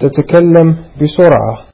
تتكلم بسرعة.